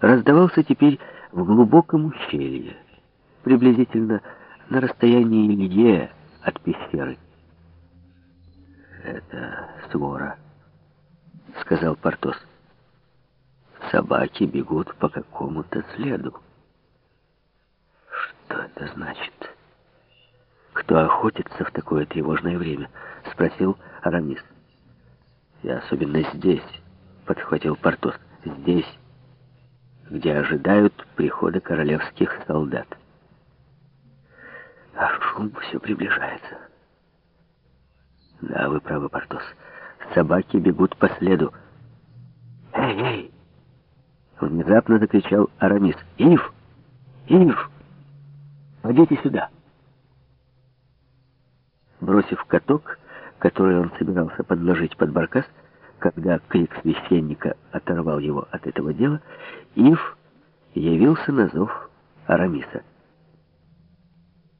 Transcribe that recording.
раздавался теперь в глубоком ущелье, приблизительно на расстоянии лье от пещеры. «Это свора», — сказал Портос. «Собаки бегут по какому-то следу». «Что это значит?» «Кто охотится в такое тревожное время?» — спросил Арамис. «И особенно здесь», — подхватил Портос. «Здесь, где ожидают прихода королевских солдат». А шум все приближается. Да, вы правы, Портос. Собаки бегут по следу. Эй, эй! Внезапно закричал Арамис. Ив! Ив! Пойдите сюда! Бросив каток, который он собирался подложить под баркас, когда крик священника оторвал его от этого дела, Ив явился на зов Арамиса.